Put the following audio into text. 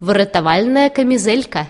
выратавальная камизелька.